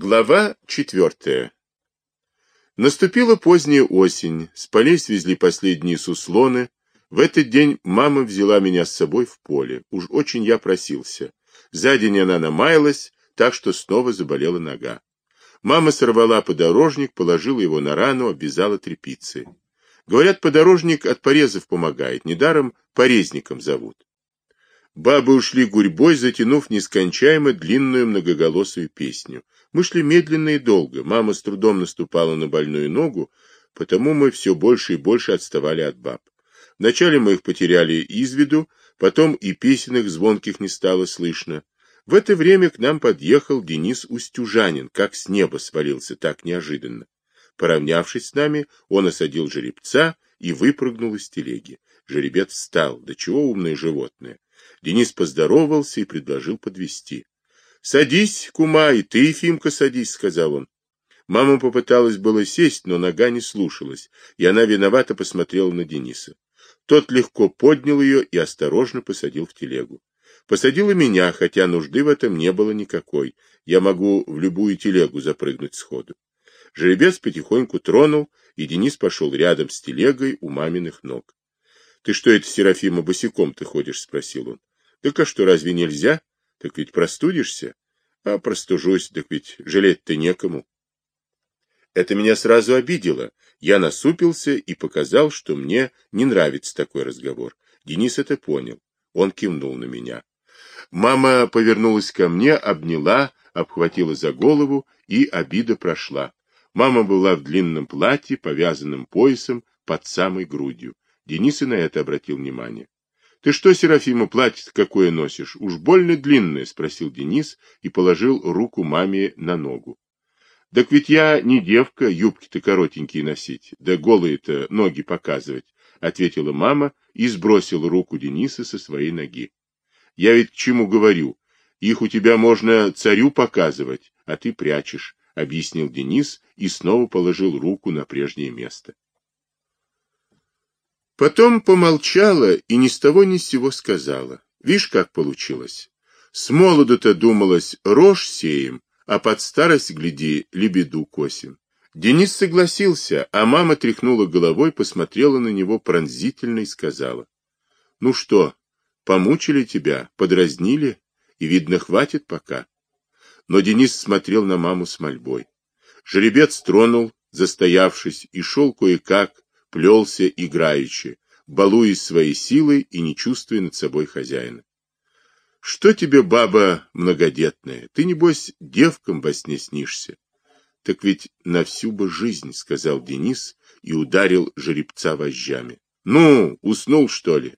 Глава четвертая. Наступила поздняя осень, с полей свезли последние суслоны. В этот день мама взяла меня с собой в поле. Уж очень я просился. За день она намаялась, так что снова заболела нога. Мама сорвала подорожник, положила его на рану, обвязала тряпицей. Говорят, подорожник от порезов помогает, недаром порезником зовут. Бабы ушли гурьбой, затянув нескончаемо длинную многоголосую песню. Мы шли медленно и долго. Мама с трудом наступала на больную ногу, потому мы все больше и больше отставали от баб. Вначале мы их потеряли из виду, потом и песен их звонких не стало слышно. В это время к нам подъехал Денис Устюжанин, как с неба свалился так неожиданно. Поравнявшись с нами, он осадил жеребца и выпрыгнул из телеги. Жеребец встал. Да чего умное животное. Денис поздоровался и предложил подвести. Садись, кума, и ты, Ефимка, садись, сказал он. Мама попыталась было сесть, но нога не слушалась, и она виновато посмотрела на Дениса. Тот легко поднял ее и осторожно посадил в телегу. Посадил и меня, хотя нужды в этом не было никакой. Я могу в любую телегу запрыгнуть сходу. Жеребец потихоньку тронул, и Денис пошел рядом с телегой у маминых ног. — Ты что это, Серафима, босиком ты ходишь? — спросил он. — Так а что, разве нельзя? Так ведь простудишься. А простужусь, так ведь жалеть-то некому. Это меня сразу обидело. Я насупился и показал, что мне не нравится такой разговор. Денис это понял. Он кивнул на меня. Мама повернулась ко мне, обняла, обхватила за голову, и обида прошла. Мама была в длинном платье, повязанном поясом под самой грудью. Денис и на это обратил внимание. — Ты что, Серафима, платье какое носишь? Уж больно длинное, — спросил Денис и положил руку маме на ногу. — Так ведь я не девка, юбки-то коротенькие носить, да голые-то ноги показывать, — ответила мама и сбросила руку Дениса со своей ноги. — Я ведь к чему говорю? Их у тебя можно царю показывать, а ты прячешь, — объяснил Денис и снова положил руку на прежнее место. Потом помолчала и ни с того ни с сего сказала. Вишь, как получилось. С молоду-то думалось, рожь сеем, а под старость, гляди, лебеду косим. Денис согласился, а мама тряхнула головой, посмотрела на него пронзительно и сказала. — Ну что, помучили тебя, подразнили, и, видно, хватит пока. Но Денис смотрел на маму с мольбой. Жеребец тронул, застоявшись, и шел кое-как, плелся играючи, балуясь своей силой и не чувствуя над собой хозяина. Что тебе, баба многодетная, ты, небось, девкам во сне снишься? Так ведь на всю бы жизнь, — сказал Денис и ударил жеребца вожжами. Ну, уснул, что ли?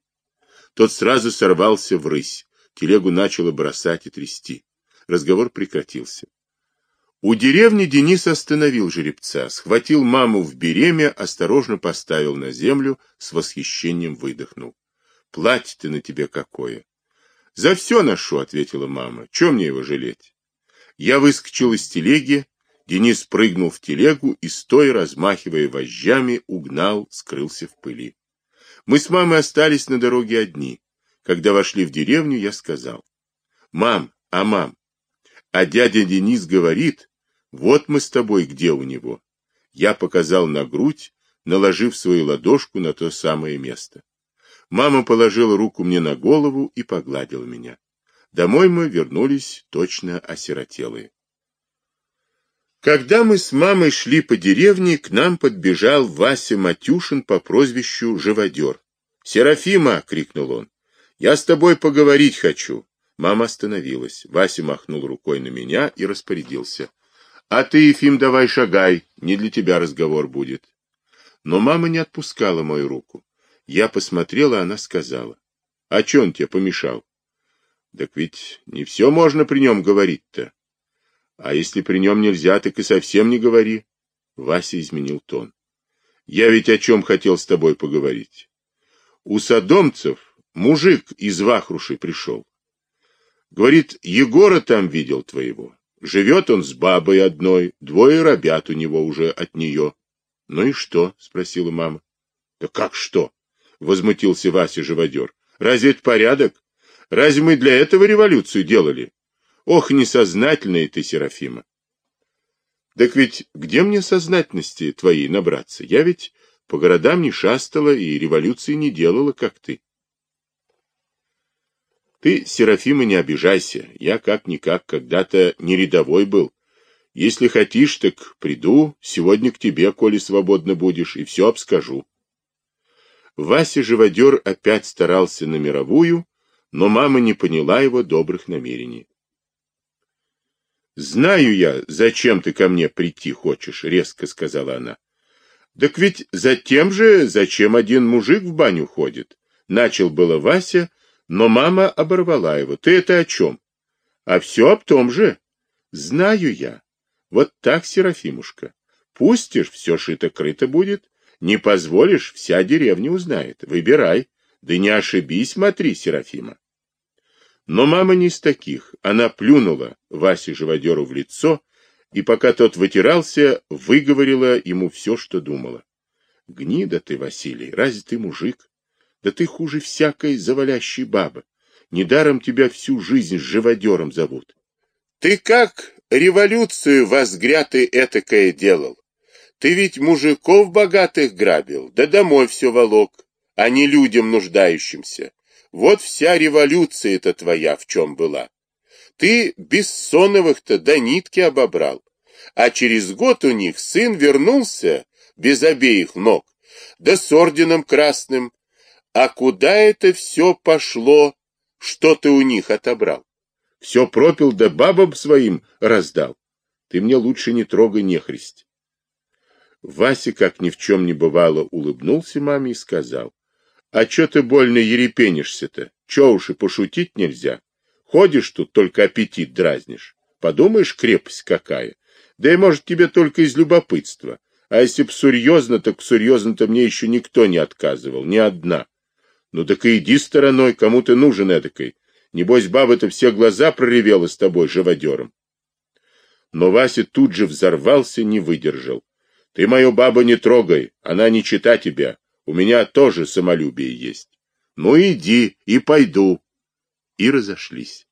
Тот сразу сорвался в рысь, телегу начало бросать и трясти. Разговор прекратился. У деревни Денис остановил жеребца, схватил маму в береме, осторожно поставил на землю, с восхищением выдохнул. — Платье-то на тебе какое! — За все ношу, — ответила мама. — Чем мне его жалеть? Я выскочил из телеги, Денис прыгнул в телегу и, стоя, размахивая вожжами, угнал, скрылся в пыли. Мы с мамой остались на дороге одни. Когда вошли в деревню, я сказал. — Мам, а мам, а дядя Денис говорит, вот мы с тобой где у него. Я показал на грудь, наложив свою ладошку на то самое место. Мама положила руку мне на голову и погладила меня. Домой мы вернулись точно осиротелые. Когда мы с мамой шли по деревне, к нам подбежал Вася Матюшин по прозвищу Живодер. «Серафима!» — крикнул он. «Я с тобой поговорить хочу!» Мама остановилась. Вася махнул рукой на меня и распорядился. А ты, Ефим, давай шагай, не для тебя разговор будет. Но мама не отпускала мою руку. Я посмотрела, она сказала. А че он тебе помешал? Так ведь не все можно при нем говорить-то. А если при нем нельзя, так и совсем не говори. Вася изменил тон. Я ведь о чем хотел с тобой поговорить. У садомцев мужик из Вахруши пришел. Говорит, Егора там видел твоего. Живет он с бабой одной, двое ребят у него уже от нее. — Ну и что? — спросила мама. — Да как что? — возмутился Вася живодер. — Разве это порядок? Разве мы для этого революцию делали? Ох, несознательная ты, Серафима! Так ведь где мне сознательности твоей набраться? Я ведь по городам не шастала и революции не делала, как ты. Ты, Серафима, не обижайся. Я как-никак когда-то не рядовой был. Если хотишь, так приду сегодня к тебе, коли свободно будешь, и все обскажу. Вася живодер опять старался на мировую, но мама не поняла его добрых намерений. «Знаю я, зачем ты ко мне прийти хочешь», — резко сказала она. «Так ведь за тем же, зачем один мужик в баню ходит?» Начал было Вася, но мама оборвала его. «Ты это о чем?» «А все об том же. Знаю я. Вот так, Серафимушка. Пустишь, все шито-крыто будет. Не позволишь, вся деревня узнает. Выбирай. Да не ошибись, смотри, Серафима. Но мама не из таких. Она плюнула Васе живодеру в лицо, и пока тот вытирался, выговорила ему все, что думала. Гнида ты, Василий, разве ты мужик? Да ты хуже всякой завалящей бабы. Недаром тебя всю жизнь живодером зовут. Ты как революцию возгрятый этакое делал? Ты ведь мужиков богатых грабил, да домой все волок, а не людям нуждающимся. Вот вся революция-то твоя в чем была. Ты Бессоновых-то до нитки обобрал, а через год у них сын вернулся без обеих ног, да с орденом красным. А куда это все пошло, что ты у них отобрал? Все пропил, да бабам своим раздал. Ты мне лучше не трогай нехристь. Вася, как ни в чем не бывало, улыбнулся маме и сказал. А чё ты больно ерепенишься-то? Чё уж и пошутить нельзя? Ходишь тут, только аппетит дразнишь. Подумаешь, крепость какая. Да и, может, тебе только из любопытства. А если б серьезно, так серьезно-то мне еще никто не отказывал, ни одна. Ну так и иди стороной, кому ты нужен эдакой. Небось, баба-то все глаза проревела с тобой живодером. Но Вася тут же взорвался, не выдержал. Ты мою бабу не трогай, она не чита тебя. У меня тоже самолюбие есть. Ну иди, и пойду. И разошлись.